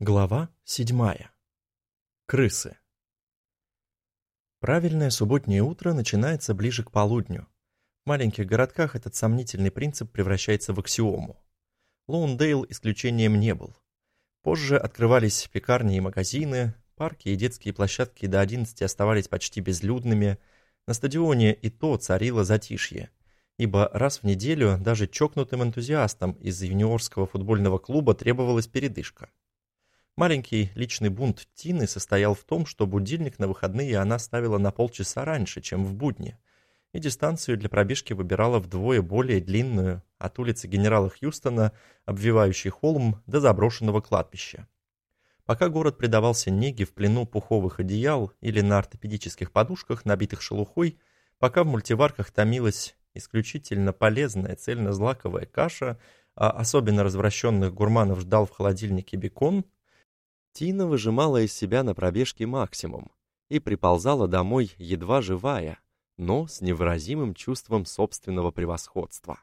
Глава седьмая. Крысы. Правильное субботнее утро начинается ближе к полудню. В маленьких городках этот сомнительный принцип превращается в аксиому. Лоундейл исключением не был. Позже открывались пекарни и магазины, парки и детские площадки до 11 оставались почти безлюдными, на стадионе и то царило затишье, ибо раз в неделю даже чокнутым энтузиастам из юниорского футбольного клуба требовалась передышка. Маленький личный бунт Тины состоял в том, что будильник на выходные она ставила на полчаса раньше, чем в будни, и дистанцию для пробежки выбирала вдвое более длинную от улицы генерала Хьюстона, обвивающей холм, до заброшенного кладбища. Пока город предавался неге в плену пуховых одеял или на ортопедических подушках, набитых шелухой, пока в мультиварках томилась исключительно полезная цельнозлаковая каша, а особенно развращенных гурманов ждал в холодильнике бекон – Тина выжимала из себя на пробежке максимум и приползала домой едва живая, но с невыразимым чувством собственного превосходства.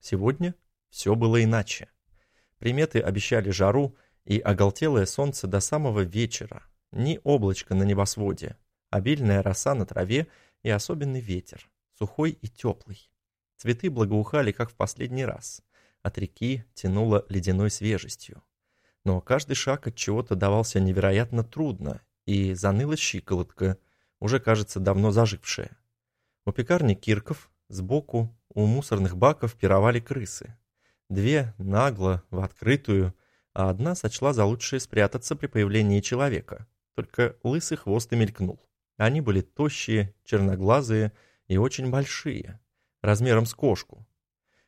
Сегодня все было иначе. Приметы обещали жару и оголтелое солнце до самого вечера, ни облачко на небосводе, обильная роса на траве и особенный ветер, сухой и теплый. Цветы благоухали, как в последний раз. От реки тянуло ледяной свежестью но каждый шаг от чего-то давался невероятно трудно, и заныла щиколотка, уже, кажется, давно зажившая. У пекарни Кирков сбоку у мусорных баков пировали крысы. Две нагло, в открытую, а одна сочла за лучшее спрятаться при появлении человека. Только лысый хвост и мелькнул. Они были тощие, черноглазые и очень большие, размером с кошку,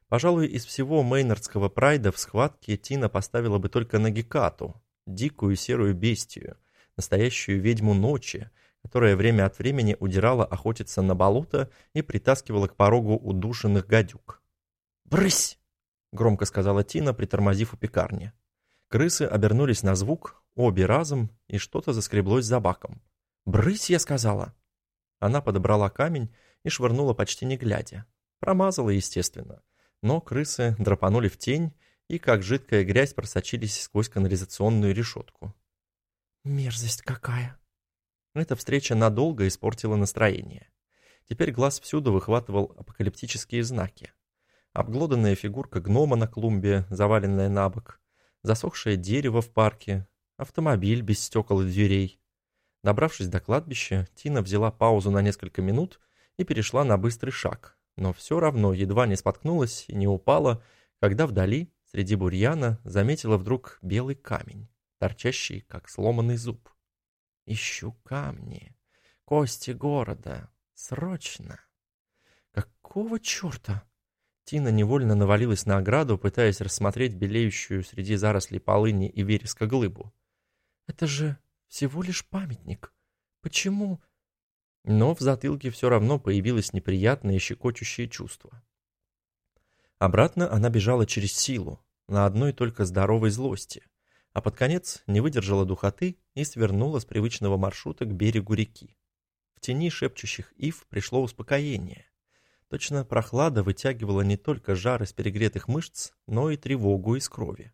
Пожалуй, из всего мейнардского прайда в схватке Тина поставила бы только Нагикату, дикую серую бестию, настоящую ведьму ночи, которая время от времени удирала охотиться на болото и притаскивала к порогу удушенных гадюк. «Брысь!» — громко сказала Тина, притормозив у пекарни. Крысы обернулись на звук, обе разом, и что-то заскреблось за баком. «Брысь!» — я сказала. Она подобрала камень и швырнула почти не глядя. Промазала, естественно но крысы драпанули в тень и, как жидкая грязь, просочились сквозь канализационную решетку. «Мерзость какая!» Эта встреча надолго испортила настроение. Теперь глаз всюду выхватывал апокалиптические знаки. Обглоданная фигурка гнома на клумбе, заваленная на бок, засохшее дерево в парке, автомобиль без стекол и дверей. Добравшись до кладбища, Тина взяла паузу на несколько минут и перешла на быстрый шаг, но все равно едва не споткнулась и не упала, когда вдали, среди бурьяна, заметила вдруг белый камень, торчащий, как сломанный зуб. «Ищу камни, кости города, срочно!» «Какого черта?» Тина невольно навалилась на ограду, пытаясь рассмотреть белеющую среди зарослей полыни и вереска глыбу. «Это же всего лишь памятник. Почему...» но в затылке все равно появилось неприятное щекочущее чувство. Обратно она бежала через силу, на одной только здоровой злости, а под конец не выдержала духоты и свернула с привычного маршрута к берегу реки. В тени шепчущих ив пришло успокоение. Точно прохлада вытягивала не только жар из перегретых мышц, но и тревогу из крови.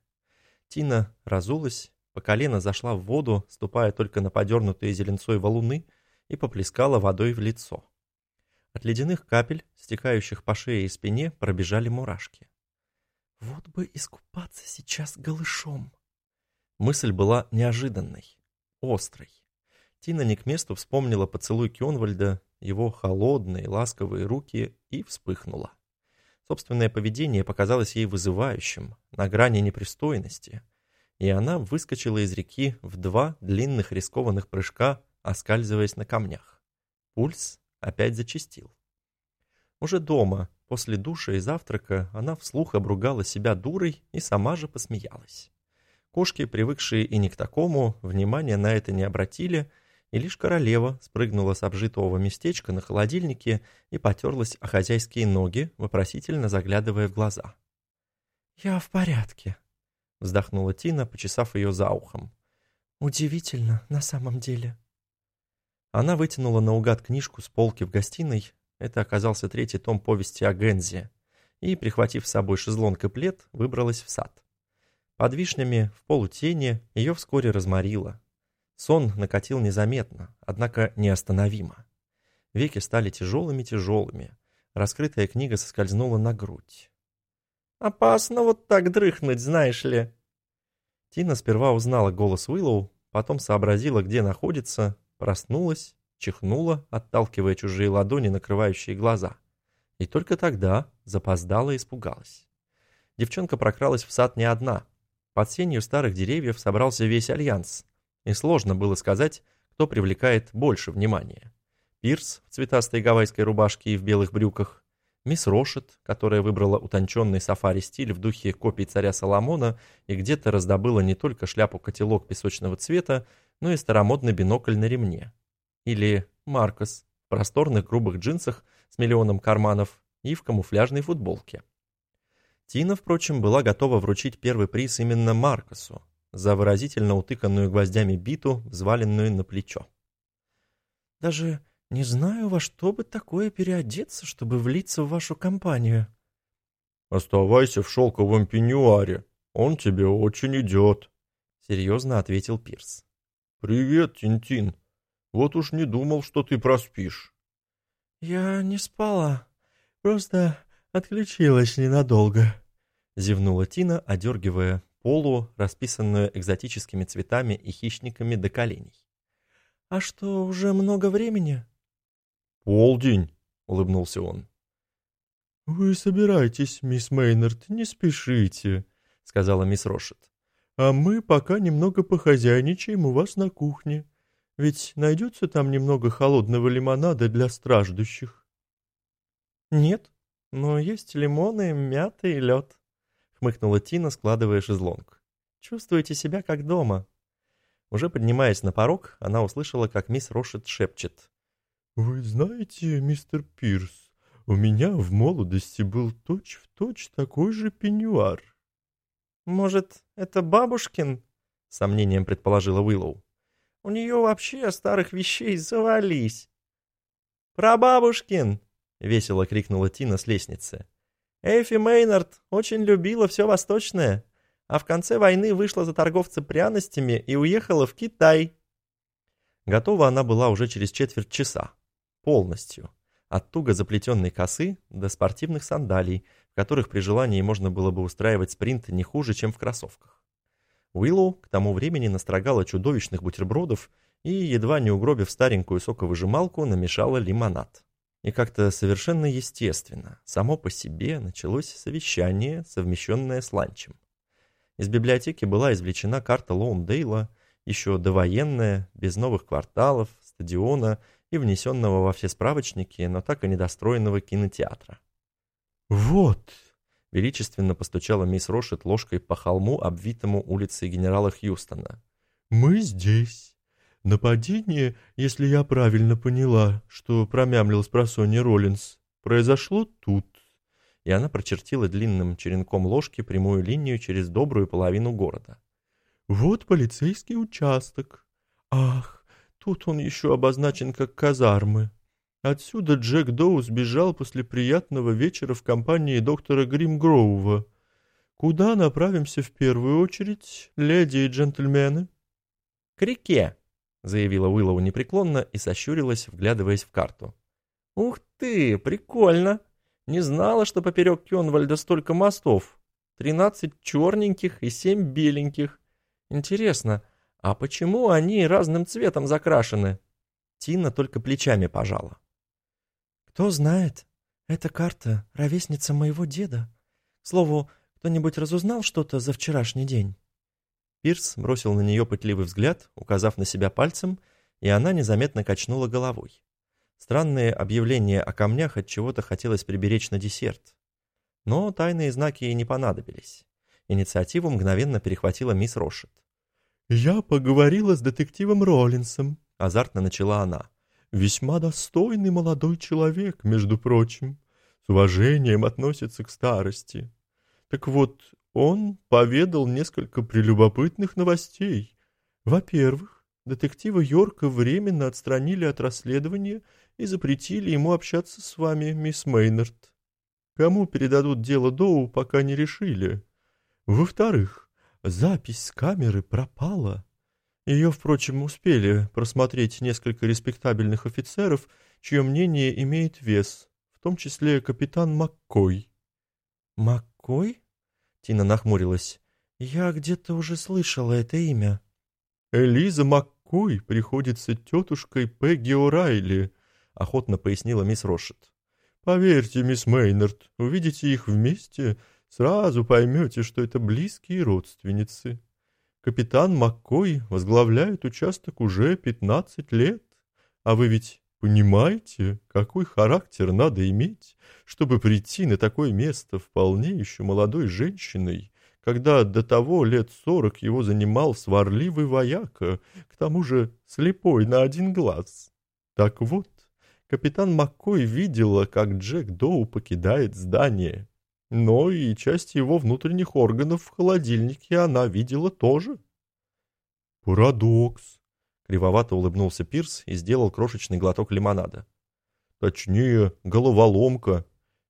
Тина разулась, по колено зашла в воду, ступая только на подернутые зеленцой валуны, и поплескала водой в лицо. От ледяных капель, стекающих по шее и спине, пробежали мурашки. «Вот бы искупаться сейчас голышом!» Мысль была неожиданной, острой. Тина не к месту вспомнила поцелуй Кёнвальда, его холодные, ласковые руки и вспыхнула. Собственное поведение показалось ей вызывающим, на грани непристойности, и она выскочила из реки в два длинных рискованных прыжка оскальзываясь на камнях. Пульс опять зачастил. Уже дома, после душа и завтрака, она вслух обругала себя дурой и сама же посмеялась. Кошки, привыкшие и не к такому, внимания на это не обратили, и лишь королева спрыгнула с обжитого местечка на холодильнике и потерлась о хозяйские ноги, вопросительно заглядывая в глаза. «Я в порядке», — вздохнула Тина, почесав ее за ухом. «Удивительно, на самом деле». Она вытянула наугад книжку с полки в гостиной, это оказался третий том повести о Гензе, и, прихватив с собой шезлонг и плед, выбралась в сад. Под вишнями, в полутени, ее вскоре разморило. Сон накатил незаметно, однако неостановимо. Веки стали тяжелыми-тяжелыми. Раскрытая книга соскользнула на грудь. «Опасно вот так дрыхнуть, знаешь ли!» Тина сперва узнала голос Уиллоу, потом сообразила, где находится, проснулась, чихнула, отталкивая чужие ладони, накрывающие глаза. И только тогда запоздала и испугалась. Девчонка прокралась в сад не одна. Под сенью старых деревьев собрался весь альянс, и сложно было сказать, кто привлекает больше внимания. Пирс в цветастой гавайской рубашке и в белых брюках, мисс Рошет, которая выбрала утонченный сафари-стиль в духе копий царя Соломона и где-то раздобыла не только шляпу-котелок песочного цвета, но и старомодный бинокль на ремне. Или Маркос в просторных грубых джинсах с миллионом карманов и в камуфляжной футболке. Тина, впрочем, была готова вручить первый приз именно Маркосу за выразительно утыканную гвоздями биту, взваленную на плечо. «Даже не знаю, во что бы такое переодеться, чтобы влиться в вашу компанию». «Оставайся в шелковом пеньюаре, он тебе очень идет», — серьезно ответил Пирс. «Привет, Тинтин. Вот уж не думал, что ты проспишь». «Я не спала, просто отключилась ненадолго», — зевнула Тина, одергивая полу, расписанную экзотическими цветами и хищниками до коленей. «А что, уже много времени?» «Полдень», — улыбнулся он. «Вы собираетесь, мисс Мейнард, не спешите», — сказала мисс Рошет. «А мы пока немного похозяйничаем у вас на кухне. Ведь найдется там немного холодного лимонада для страждущих». «Нет, но есть лимоны, мята и лед», хмыкнула Тина, складывая шезлонг. «Чувствуете себя как дома». Уже поднимаясь на порог, она услышала, как мисс Рошет шепчет. «Вы знаете, мистер Пирс, у меня в молодости был точь-в-точь точь такой же пеньюар». «Может, это бабушкин?» — сомнением предположила Уиллоу. «У нее вообще старых вещей завались». «Прабабушкин!» — весело крикнула Тина с лестницы. Эфи Мейнард очень любила все восточное, а в конце войны вышла за торговца пряностями и уехала в Китай. Готова она была уже через четверть часа. Полностью. От туго заплетенной косы до спортивных сандалий, в которых при желании можно было бы устраивать спринт не хуже, чем в кроссовках. Уиллоу к тому времени настрогала чудовищных бутербродов и, едва не угробив старенькую соковыжималку, намешала лимонад. И как-то совершенно естественно, само по себе началось совещание, совмещенное с ланчем. Из библиотеки была извлечена карта Лоундейла, еще довоенная, без новых кварталов, стадиона и внесенного во все справочники, но так и недостроенного кинотеатра. «Вот!» — величественно постучала мисс Рошет ложкой по холму, обвитому улицей генерала Хьюстона. «Мы здесь!» Нападение, если я правильно поняла, что промямлил с просонья Роллинс, произошло тут. И она прочертила длинным черенком ложки прямую линию через добрую половину города. Вот полицейский участок. Ах, тут он еще обозначен как казармы. Отсюда Джек Доу сбежал после приятного вечера в компании доктора Гримгроува. Куда направимся в первую очередь, леди и джентльмены? К реке, — заявила Уиллоу непреклонно и сощурилась, вглядываясь в карту. «Ух ты, прикольно! Не знала, что поперек Кёнвальда столько мостов. Тринадцать черненьких и семь беленьких. Интересно, а почему они разным цветом закрашены?» Тина только плечами пожала. «Кто знает, эта карта — ровесница моего деда. К слову, кто-нибудь разузнал что-то за вчерашний день?» Пирс бросил на нее пытливый взгляд, указав на себя пальцем, и она незаметно качнула головой. Странные объявления о камнях от чего-то хотелось приберечь на десерт. Но тайные знаки ей не понадобились. Инициативу мгновенно перехватила мисс Рошет. «Я поговорила с детективом Роллинсом», — азартно начала она. «Весьма достойный молодой человек, между прочим. С уважением относится к старости. Так вот, он поведал несколько прелюбопытных новостей. Во-первых, детектива Йорка временно отстранили от расследования и запретили ему общаться с вами, мисс Мейнард. Кому передадут дело Доу, пока не решили. Во-вторых, запись с камеры пропала. Ее, впрочем, успели просмотреть несколько респектабельных офицеров, чье мнение имеет вес, в том числе капитан Маккой. «Маккой?» — Тина нахмурилась. «Я где-то уже слышала это имя». «Элиза Маккой приходится тетушкой Пегги О'Райли», — охотно пояснила мисс Рошет. «Поверьте, мисс Мейнард, увидите их вместе, сразу поймете, что это близкие родственницы». Капитан Маккой возглавляет участок уже 15 лет. А вы ведь понимаете, какой характер надо иметь, чтобы прийти на такое место вполне еще молодой женщиной, когда до того лет сорок его занимал сварливый вояка, к тому же слепой на один глаз. Так вот, капитан Маккой видела, как Джек Доу покидает здание но и часть его внутренних органов в холодильнике она видела тоже. «Парадокс!» — кривовато улыбнулся Пирс и сделал крошечный глоток лимонада. «Точнее, головоломка.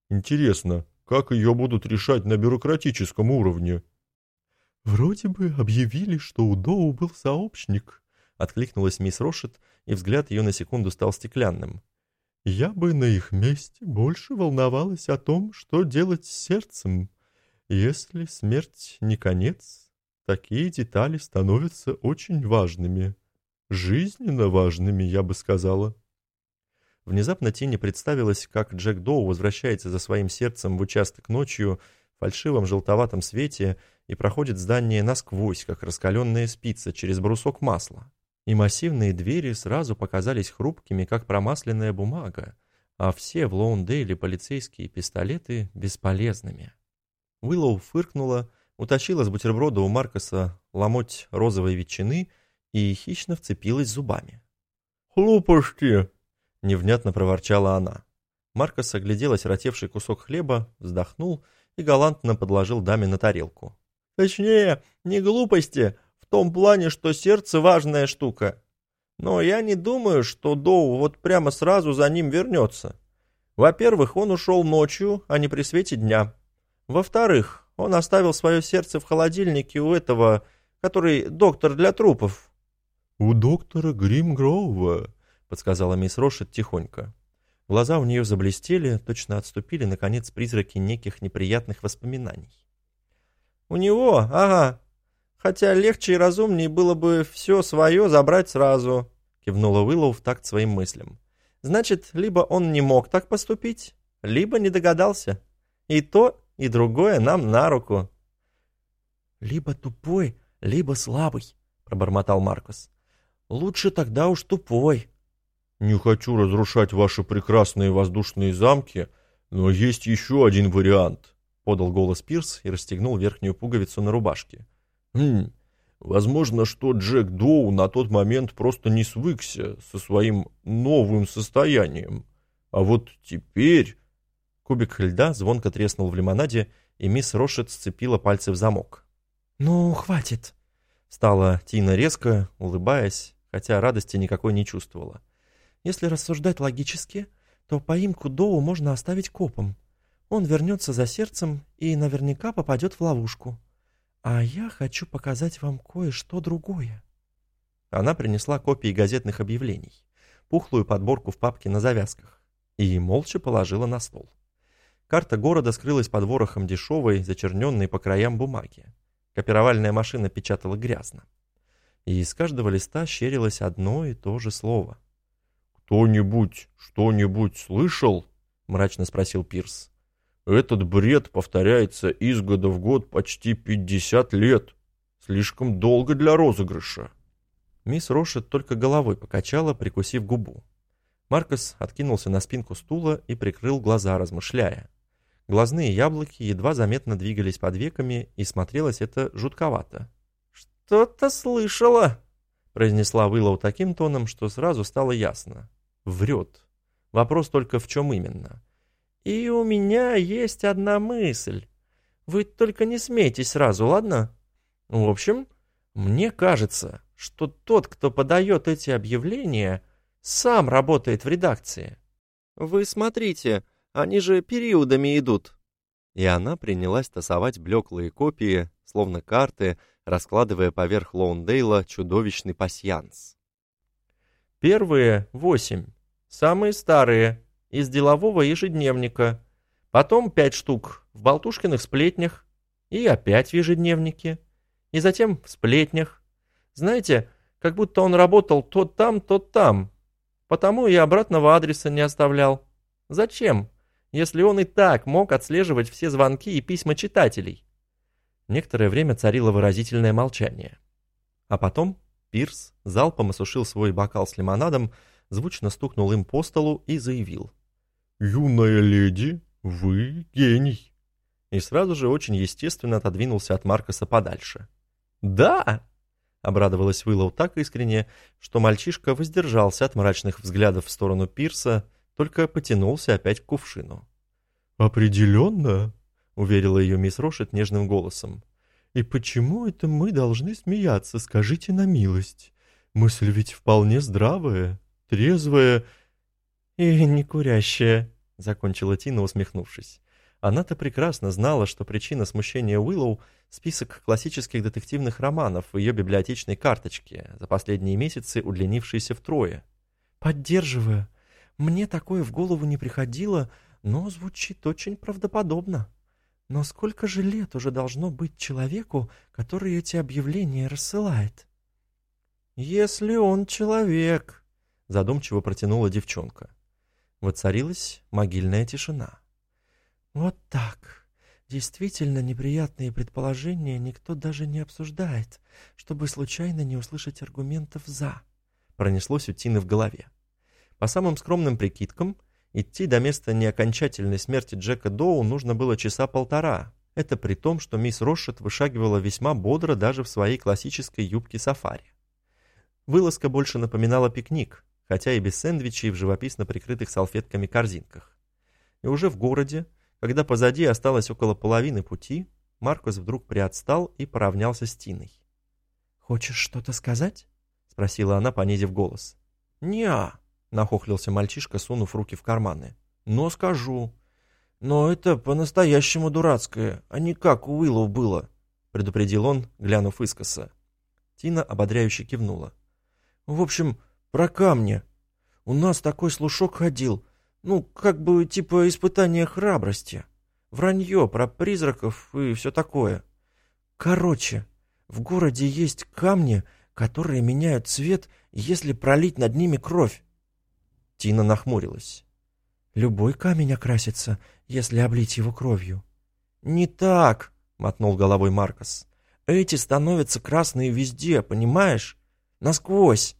Интересно, как ее будут решать на бюрократическом уровне?» «Вроде бы объявили, что у Доу был сообщник», — откликнулась мисс Рошет, и взгляд ее на секунду стал стеклянным. Я бы на их месте больше волновалась о том, что делать с сердцем. Если смерть не конец, такие детали становятся очень важными. Жизненно важными, я бы сказала. Внезапно Тине представилось, как Джек Доу возвращается за своим сердцем в участок ночью в фальшивом желтоватом свете и проходит здание насквозь, как раскаленная спица через брусок масла и массивные двери сразу показались хрупкими, как промасленная бумага, а все в Лоундейле полицейские пистолеты бесполезными. Уиллоу фыркнула, утащила с бутерброда у Маркоса ломоть розовой ветчины и хищно вцепилась зубами. «Хлопушки!» — невнятно проворчала она. Маркос оглядел осиротевший кусок хлеба, вздохнул и галантно подложил даме на тарелку. «Точнее, не глупости, том плане, что сердце важная штука. Но я не думаю, что Доу вот прямо сразу за ним вернется. Во-первых, он ушел ночью, а не при свете дня. Во-вторых, он оставил свое сердце в холодильнике у этого, который доктор для трупов. «У доктора Гримгроува», — подсказала мисс Рошет тихонько. Глаза у нее заблестели, точно отступили, наконец, призраки неких неприятных воспоминаний. «У него, ага, Хотя легче и разумнее было бы все свое забрать сразу», — кивнула Уиллоу в такт своим мыслям. «Значит, либо он не мог так поступить, либо не догадался. И то, и другое нам на руку». «Либо тупой, либо слабый», — пробормотал Маркус. «Лучше тогда уж тупой». «Не хочу разрушать ваши прекрасные воздушные замки, но есть еще один вариант», — подал голос Пирс и расстегнул верхнюю пуговицу на рубашке. Хм, возможно, что Джек Доу на тот момент просто не свыкся со своим новым состоянием. А вот теперь... Кубик льда звонко треснул в лимонаде, и мисс Рошет сцепила пальцы в замок. «Ну, хватит!» Стала Тина резко, улыбаясь, хотя радости никакой не чувствовала. «Если рассуждать логически, то поимку Доу можно оставить копом. Он вернется за сердцем и наверняка попадет в ловушку. «А я хочу показать вам кое-что другое». Она принесла копии газетных объявлений, пухлую подборку в папке на завязках, и молча положила на стол. Карта города скрылась под ворохом дешевой, зачерненной по краям бумаги. Копировальная машина печатала грязно. И из каждого листа щерилось одно и то же слово. «Кто-нибудь что-нибудь слышал?» — мрачно спросил Пирс. Этот бред повторяется из года в год почти 50 лет. Слишком долго для розыгрыша. Мисс Рошет только головой покачала, прикусив губу. Маркос откинулся на спинку стула и прикрыл глаза, размышляя. Глазные яблоки едва заметно двигались под веками, и смотрелось это жутковато. «Что-то слышала», — произнесла Уиллоу таким тоном, что сразу стало ясно. Врет. Вопрос только в чем именно. И у меня есть одна мысль. Вы только не смейтесь сразу, ладно? В общем, мне кажется, что тот, кто подает эти объявления, сам работает в редакции. Вы смотрите, они же периодами идут. И она принялась тасовать блеклые копии, словно карты, раскладывая поверх Лоундейла чудовищный пасьянс. Первые восемь, самые старые, из делового ежедневника. Потом пять штук в Болтушкиных сплетнях. И опять в ежедневнике. И затем в сплетнях. Знаете, как будто он работал то там, то там. Потому и обратного адреса не оставлял. Зачем, если он и так мог отслеживать все звонки и письма читателей? Некоторое время царило выразительное молчание. А потом Пирс залпом осушил свой бокал с лимонадом, звучно стукнул им по столу и заявил. «Юная леди, вы гений!» И сразу же очень естественно отодвинулся от Маркоса подальше. «Да!» — обрадовалась Уиллоу так искренне, что мальчишка воздержался от мрачных взглядов в сторону Пирса, только потянулся опять к кувшину. «Определенно!» — уверила ее мисс Рошет нежным голосом. «И почему это мы должны смеяться, скажите на милость? Мысль ведь вполне здравая, трезвая и не курящая», — закончила Тина, усмехнувшись. Она-то прекрасно знала, что причина смущения Уиллоу — список классических детективных романов в ее библиотечной карточке, за последние месяцы удлинившийся втрое. «Поддерживаю. Мне такое в голову не приходило, но звучит очень правдоподобно. Но сколько же лет уже должно быть человеку, который эти объявления рассылает?» «Если он человек», — задумчиво протянула девчонка. Воцарилась могильная тишина. «Вот так. Действительно неприятные предположения никто даже не обсуждает, чтобы случайно не услышать аргументов «за», — пронеслось у Тины в голове. По самым скромным прикидкам, идти до места неокончательной смерти Джека Доу нужно было часа полтора. Это при том, что мисс Рошет вышагивала весьма бодро даже в своей классической юбке сафари. Вылазка больше напоминала пикник, хотя и без сэндвичей в живописно прикрытых салфетками корзинках. И уже в городе, когда позади осталось около половины пути, Маркус вдруг приотстал и поравнялся с Тиной. «Хочешь что-то сказать?» — спросила она, понизив голос. «Не-а», нахохлился мальчишка, сунув руки в карманы. «Но скажу. Но это по-настоящему дурацкое, а не как у Уиллоу было», предупредил он, глянув искоса. Тина ободряюще кивнула. «В общем, про камни. У нас такой слушок ходил. Ну, как бы типа испытание храбрости. Вранье про призраков и все такое. Короче, в городе есть камни, которые меняют цвет, если пролить над ними кровь. Тина нахмурилась. «Любой камень окрасится, если облить его кровью». «Не так», — мотнул головой Маркос. «Эти становятся красные везде, понимаешь? Насквозь.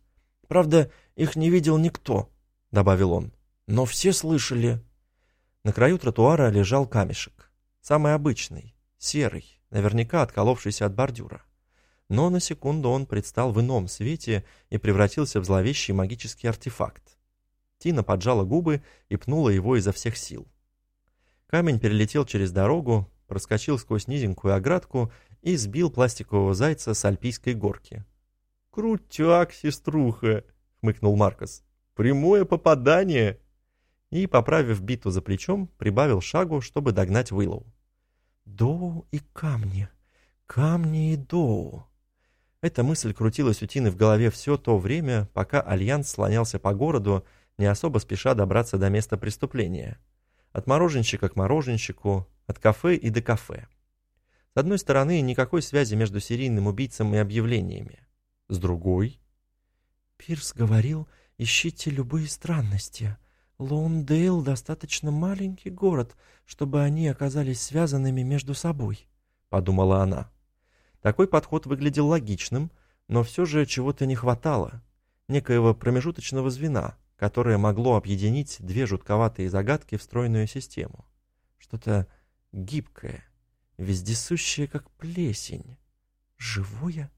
Правда, их не видел никто», — добавил он. «Но все слышали». На краю тротуара лежал камешек. Самый обычный, серый, наверняка отколовшийся от бордюра. Но на секунду он предстал в ином свете и превратился в зловещий магический артефакт. Тина поджала губы и пнула его изо всех сил. Камень перелетел через дорогу, проскочил сквозь низенькую оградку и сбил пластикового зайца с альпийской горки. «Крутяк, сеструха!» — хмыкнул Маркос. «Прямое попадание!» И, поправив биту за плечом, прибавил шагу, чтобы догнать Уиллоу. «Доу и камни, камни и доу!» Эта мысль крутилась у Тины в голове все то время, пока Альянс слонялся по городу, не особо спеша добраться до места преступления. От мороженщика к мороженщику, от кафе и до кафе. С одной стороны, никакой связи между серийным убийцем и объявлениями. С другой... Пирс говорил, ищите любые странности. Лоундейл достаточно маленький город, чтобы они оказались связанными между собой, подумала она. Такой подход выглядел логичным, но все же чего-то не хватало, некоего промежуточного звена, которое могло объединить две жутковатые загадки в стройную систему. Что-то гибкое, вездесущее, как плесень. Живое?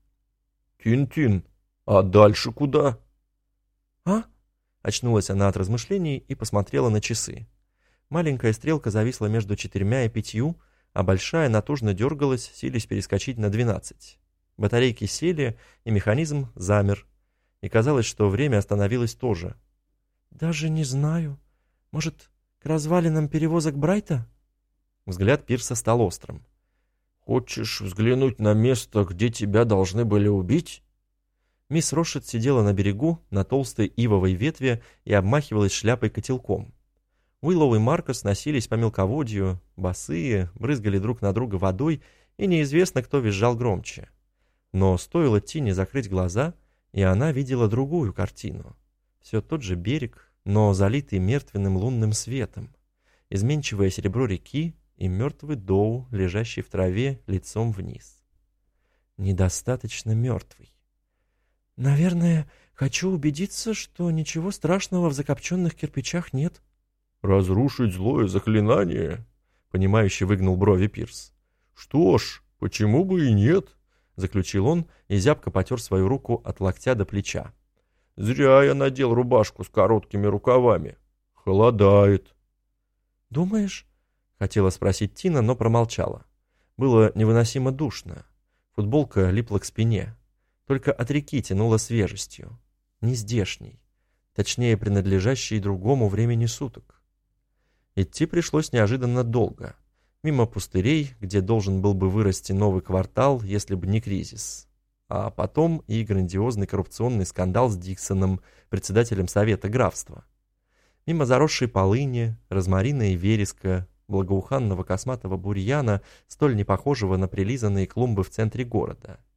«Тин-тин, а дальше куда?» «А?» — очнулась она от размышлений и посмотрела на часы. Маленькая стрелка зависла между четырьмя и пятью, а большая натужно дергалась, силясь перескочить на двенадцать. Батарейки сели, и механизм замер. И казалось, что время остановилось тоже — «Даже не знаю. Может, к развалинам перевозок Брайта?» Взгляд Пирса стал острым. «Хочешь взглянуть на место, где тебя должны были убить?» Мисс Рошет сидела на берегу, на толстой ивовой ветве и обмахивалась шляпой-котелком. Уиллоу и Маркос носились по мелководью, босые, брызгали друг на друга водой, и неизвестно, кто визжал громче. Но стоило Тине закрыть глаза, и она видела другую картину. Все тот же берег, но залитый мертвенным лунным светом, изменчивое серебро реки и мертвый доу, лежащий в траве лицом вниз. Недостаточно мертвый. «Наверное, хочу убедиться, что ничего страшного в закопченных кирпичах нет». «Разрушить злое заклинание?» — понимающе выгнул брови Пирс. «Что ж, почему бы и нет?» — заключил он и зябко потер свою руку от локтя до плеча. «Зря я надел рубашку с короткими рукавами. Холодает». «Думаешь?» — хотела спросить Тина, но промолчала. Было невыносимо душно. Футболка липла к спине. Только от реки тянуло свежестью. Не здешней. Точнее, принадлежащей другому времени суток. Идти пришлось неожиданно долго. Мимо пустырей, где должен был бы вырасти новый квартал, если бы не кризис. А потом и грандиозный коррупционный скандал с Диксоном, председателем Совета графства. Мимо заросшей полыни, розмарина и вереска, благоуханного косматого бурьяна, столь непохожего на прилизанные клумбы в центре города –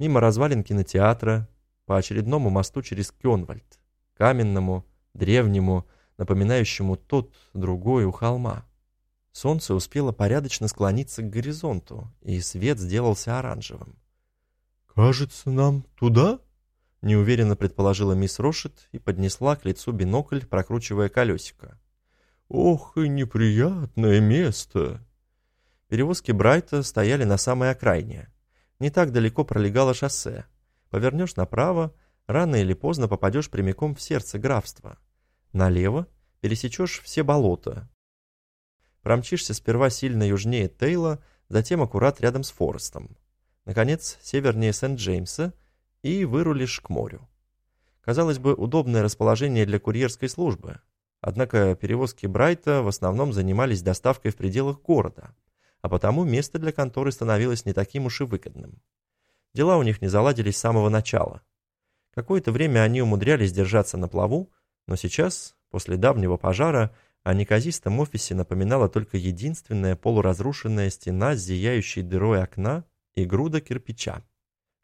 мимо развалин кинотеатра, по очередному мосту через Кёнвальд, каменному, древнему, напоминающему тот другой у холма. Солнце успело порядочно склониться к горизонту, и свет сделался оранжевым. «Кажется, нам туда?» — неуверенно предположила мисс Рошет и поднесла к лицу бинокль, прокручивая колесико. «Ох, и неприятное место!» Перевозки Брайта стояли на самой окраине, не так далеко пролегало шоссе. Повернешь направо, рано или поздно попадешь прямиком в сердце графства. Налево пересечешь все болота. Промчишься сперва сильно южнее Тейла, затем аккурат рядом с Форестом. Наконец, севернее Сент-Джеймса и вырулишь к морю. Казалось бы, удобное расположение для курьерской службы. Однако перевозки Брайта в основном занимались доставкой в пределах города – а потому место для конторы становилось не таким уж и выгодным. Дела у них не заладились с самого начала. Какое-то время они умудрялись держаться на плаву, но сейчас, после давнего пожара, о неказистом офисе напоминала только единственная полуразрушенная стена с зияющей дырой окна и груда кирпича.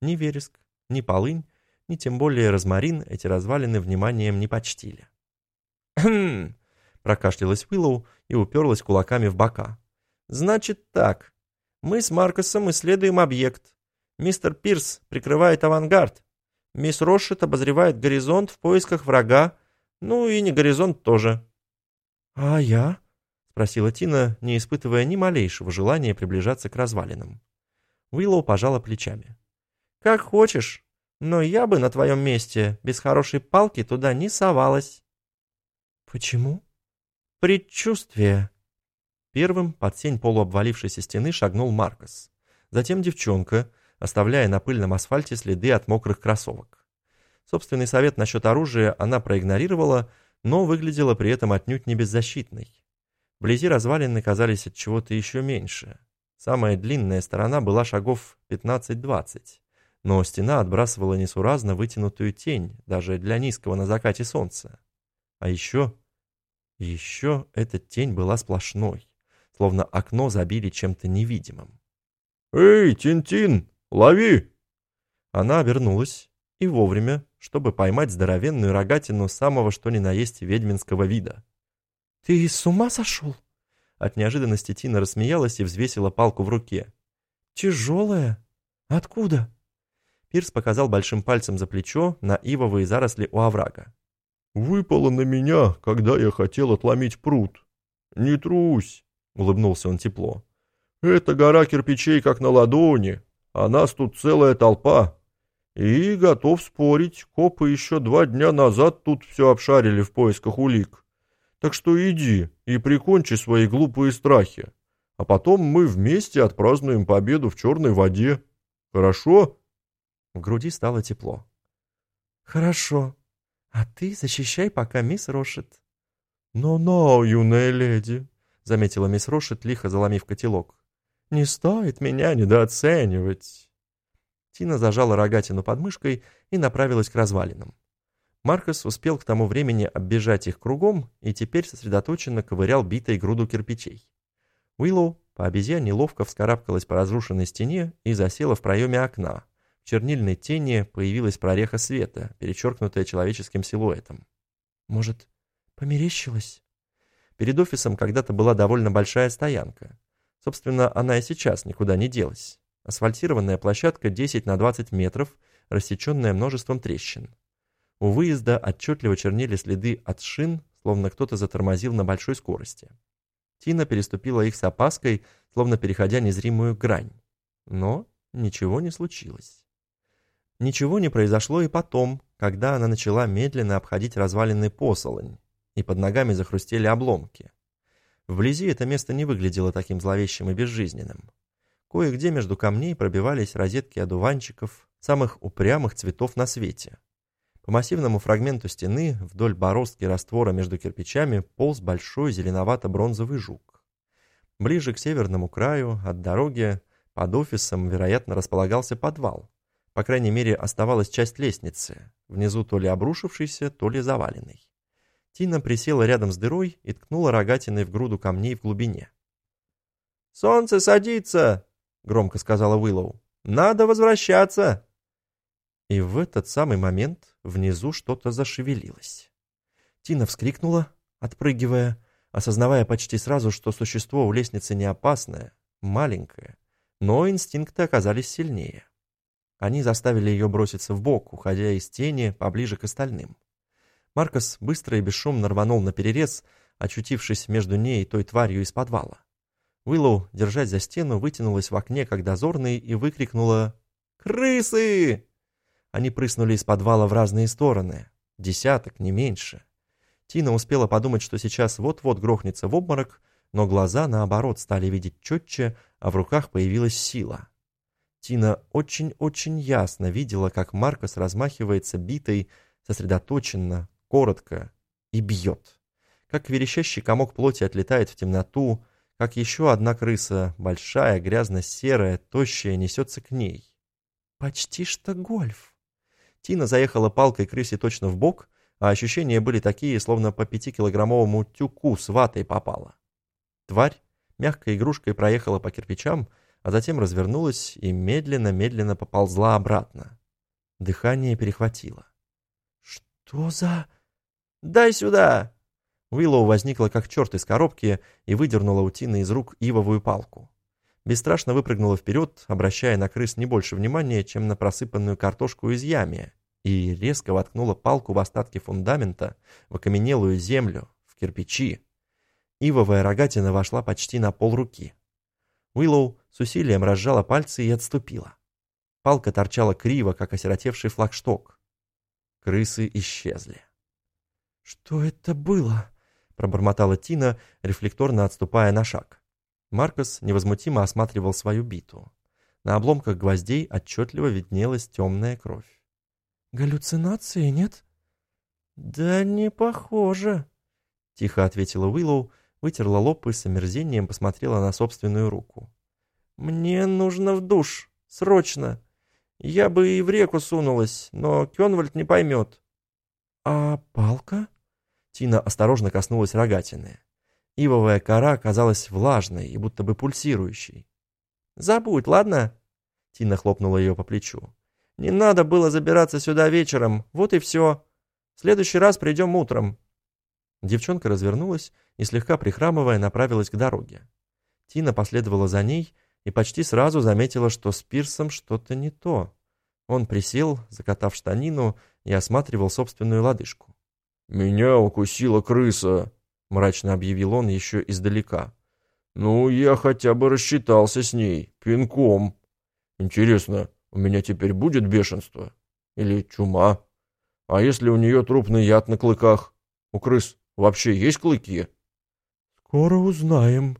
Ни вереск, ни полынь, ни тем более розмарин эти развалины вниманием не почтили. «Хм!» — прокашлялась Уиллоу и уперлась кулаками в бока. Значит так. Мы с Маркосом исследуем объект. Мистер Пирс прикрывает авангард. Мисс Рошет обозревает горизонт в поисках врага. Ну и не горизонт тоже. «А я?» — спросила Тина, не испытывая ни малейшего желания приближаться к развалинам. Уиллоу пожала плечами. «Как хочешь, но я бы на твоем месте без хорошей палки туда не совалась». «Почему?» «Предчувствие», Первым под тень полуобвалившейся стены шагнул Маркос. Затем девчонка, оставляя на пыльном асфальте следы от мокрых кроссовок. Собственный совет насчет оружия она проигнорировала, но выглядела при этом отнюдь не беззащитной. Вблизи развалины казались от чего-то еще меньше. Самая длинная сторона была шагов 15-20, но стена отбрасывала несуразно вытянутую тень, даже для низкого на закате солнца. А еще... Еще эта тень была сплошной словно окно забили чем-то невидимым. «Эй, Тинтин, лови!» Она обернулась, и вовремя, чтобы поймать здоровенную рогатину самого что ни на есть ведьминского вида. «Ты с ума сошел?» От неожиданности Тина рассмеялась и взвесила палку в руке. «Тяжелая? Откуда?» Пирс показал большим пальцем за плечо на ивовые заросли у оврага. «Выпало на меня, когда я хотел отломить пруд. Не трусь, улыбнулся он тепло. «Это гора кирпичей как на ладони, а нас тут целая толпа. И, готов спорить, копы еще два дня назад тут все обшарили в поисках улик. Так что иди и прикончи свои глупые страхи, а потом мы вместе отпразднуем победу в черной воде. Хорошо?» В груди стало тепло. «Хорошо. А ты защищай пока мисс Рошет». «Но-но, юная леди», заметила мисс Рошет, лихо заломив котелок. «Не стоит меня недооценивать». Тина зажала рогатину под мышкой и направилась к развалинам. Маркос успел к тому времени оббежать их кругом и теперь сосредоточенно ковырял битой груду кирпичей. Уиллоу по обезьяне ловко вскарабкалась по разрушенной стене и засела в проеме окна. В чернильной тени появилась прореха света, перечеркнутая человеческим силуэтом. «Может, померещилась?» Перед офисом когда-то была довольно большая стоянка. Собственно, она и сейчас никуда не делась. Асфальтированная площадка 10 на 20 метров, рассеченная множеством трещин. У выезда отчетливо чернели следы от шин, словно кто-то затормозил на большой скорости. Тина переступила их с опаской, словно переходя незримую грань. Но ничего не случилось. Ничего не произошло и потом, когда она начала медленно обходить разваленный посолонь, и под ногами захрустели обломки. Вблизи это место не выглядело таким зловещим и безжизненным. Кое-где между камней пробивались розетки одуванчиков, самых упрямых цветов на свете. По массивному фрагменту стены вдоль бороздки раствора между кирпичами полз большой зеленовато-бронзовый жук. Ближе к северному краю, от дороги, под офисом, вероятно, располагался подвал. По крайней мере, оставалась часть лестницы, внизу то ли обрушившейся, то ли заваленной. Тина присела рядом с дырой и ткнула рогатиной в груду камней в глубине. «Солнце садится!» — громко сказала Уиллоу. «Надо возвращаться!» И в этот самый момент внизу что-то зашевелилось. Тина вскрикнула, отпрыгивая, осознавая почти сразу, что существо у лестницы не опасное, маленькое, но инстинкты оказались сильнее. Они заставили ее броситься в бок, уходя из тени поближе к остальным. Маркос быстро и бесшумно рванул на перерез, очутившись между ней и той тварью из подвала. Уиллоу, держась за стену, вытянулась в окне, как дозорный, и выкрикнула «Крысы!». Они прыснули из подвала в разные стороны. Десяток, не меньше. Тина успела подумать, что сейчас вот-вот грохнется в обморок, но глаза, наоборот, стали видеть четче, а в руках появилась сила. Тина очень-очень ясно видела, как Маркос размахивается битой, сосредоточенно, коротко и бьет. Как верещащий комок плоти отлетает в темноту, как еще одна крыса, большая, грязно-серая, тощая, несется к ней. Почти что гольф. Тина заехала палкой крысе точно в бок, а ощущения были такие, словно по пятикилограммовому тюку с ватой попала. Тварь мягкой игрушкой проехала по кирпичам, а затем развернулась и медленно-медленно поползла обратно. Дыхание перехватило. «Что за...» «Дай сюда!» Уиллоу возникла как черт из коробки и выдернула у Тины из рук ивовую палку бесстрашно выпрыгнула вперед, обращая на крыс не больше внимания, чем на просыпанную картошку из ями, и резко воткнула палку в остатки фундамента, в окаменелую землю, в кирпичи. Ивовая рогатина вошла почти на пол руки. Уиллоу с усилием разжала пальцы и отступила. Палка торчала криво, как осиротевший флагшток. Крысы исчезли. «Что это было?» — пробормотала Тина, рефлекторно отступая на шаг. Маркос невозмутимо осматривал свою биту. На обломках гвоздей отчетливо виднелась темная кровь. «Галлюцинации, нет?» «Да не похоже», — тихо ответила Уиллоу, вытерла лоб и с омерзением посмотрела на собственную руку. «Мне нужно в душ, срочно. Я бы и в реку сунулась, но Кенвальд не поймет». «А палка?» Тина осторожно коснулась рогатины. Ивовая кора казалась влажной и будто бы пульсирующей. «Забудь, ладно?» Тина хлопнула ее по плечу. «Не надо было забираться сюда вечером, вот и все. В следующий раз придем утром». Девчонка развернулась и, слегка прихрамывая, направилась к дороге. Тина последовала за ней и почти сразу заметила, что с Пирсом что-то не то. Он присел, закатав штанину, и осматривал собственную лодыжку. «Меня укусила крыса», — мрачно объявил он еще издалека. «Ну, я хотя бы рассчитался с ней, пинком. Интересно, у меня теперь будет бешенство? Или чума? А если у нее трупный яд на клыках? У крыс вообще есть клыки?» «Скоро узнаем».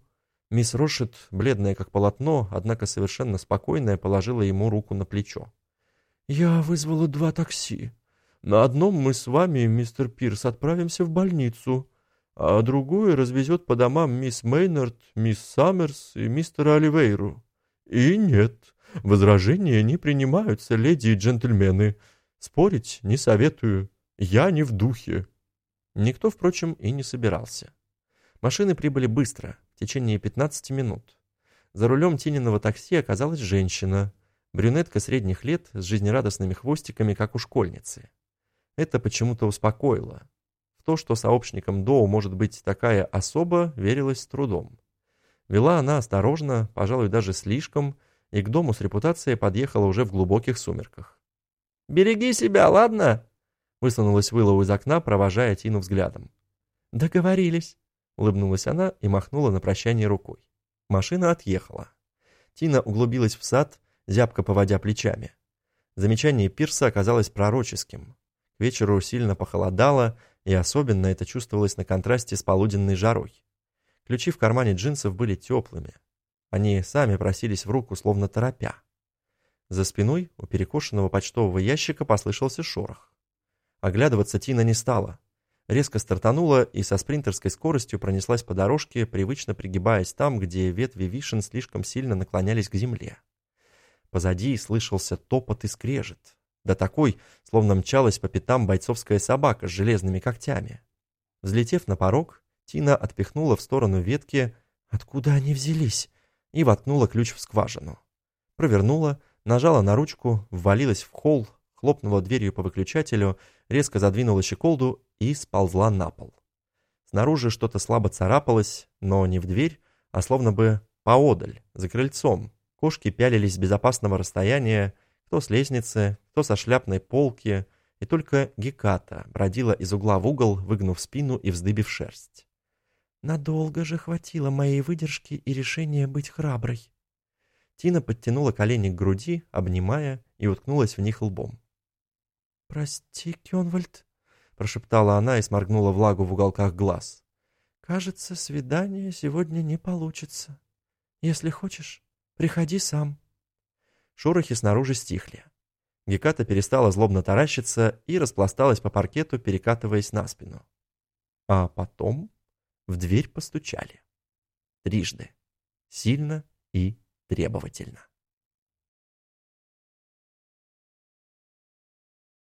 Мисс Рошет, бледная как полотно, однако совершенно спокойная, положила ему руку на плечо. «Я вызвала два такси. На одном мы с вами, мистер Пирс, отправимся в больницу» а другое развезет по домам мисс Мейнард, мисс Саммерс и мистера Оливейру. И нет, возражения не принимаются, леди и джентльмены. Спорить не советую, я не в духе». Никто, впрочем, и не собирался. Машины прибыли быстро, в течение 15 минут. За рулем Тининого такси оказалась женщина, брюнетка средних лет с жизнерадостными хвостиками, как у школьницы. Это почему-то успокоило. В то, что сообщником Доу может быть такая особа, верилось с трудом. Вела она осторожно, пожалуй, даже слишком, и к дому с репутацией подъехала уже в глубоких сумерках. «Береги себя, ладно?» Высунулась Уиллоу из окна, провожая Тину взглядом. «Договорились», — улыбнулась она и махнула на прощание рукой. Машина отъехала. Тина углубилась в сад, зябко поводя плечами. Замечание Пирса оказалось пророческим. К вечеру сильно похолодало, и особенно это чувствовалось на контрасте с полуденной жарой. Ключи в кармане джинсов были теплыми. Они сами просились в руку, словно торопя. За спиной у перекошенного почтового ящика послышался шорох. Оглядываться Тина не стала. Резко стартанула и со спринтерской скоростью пронеслась по дорожке, привычно пригибаясь там, где ветви вишен слишком сильно наклонялись к земле. Позади слышался топот и скрежет. Да такой, словно мчалась по пятам бойцовская собака с железными когтями. Взлетев на порог, Тина отпихнула в сторону ветки, откуда они взялись, и воткнула ключ в скважину. Провернула, нажала на ручку, ввалилась в холл, хлопнула дверью по выключателю, резко задвинула щеколду и сползла на пол. Снаружи что-то слабо царапалось, но не в дверь, а словно бы поодаль, за крыльцом. Кошки пялились с безопасного расстояния, кто с лестницы, кто со шляпной полки, и только Геката бродила из угла в угол, выгнув спину и вздыбив шерсть. «Надолго же хватило моей выдержки и решения быть храброй». Тина подтянула колени к груди, обнимая, и уткнулась в них лбом. «Прости, Кёнвальд», — прошептала она и сморгнула влагу в уголках глаз. «Кажется, свидание сегодня не получится. Если хочешь, приходи сам». Шорохи снаружи стихли. Геката перестала злобно таращиться и распласталась по паркету, перекатываясь на спину. А потом в дверь постучали. Трижды. Сильно и требовательно.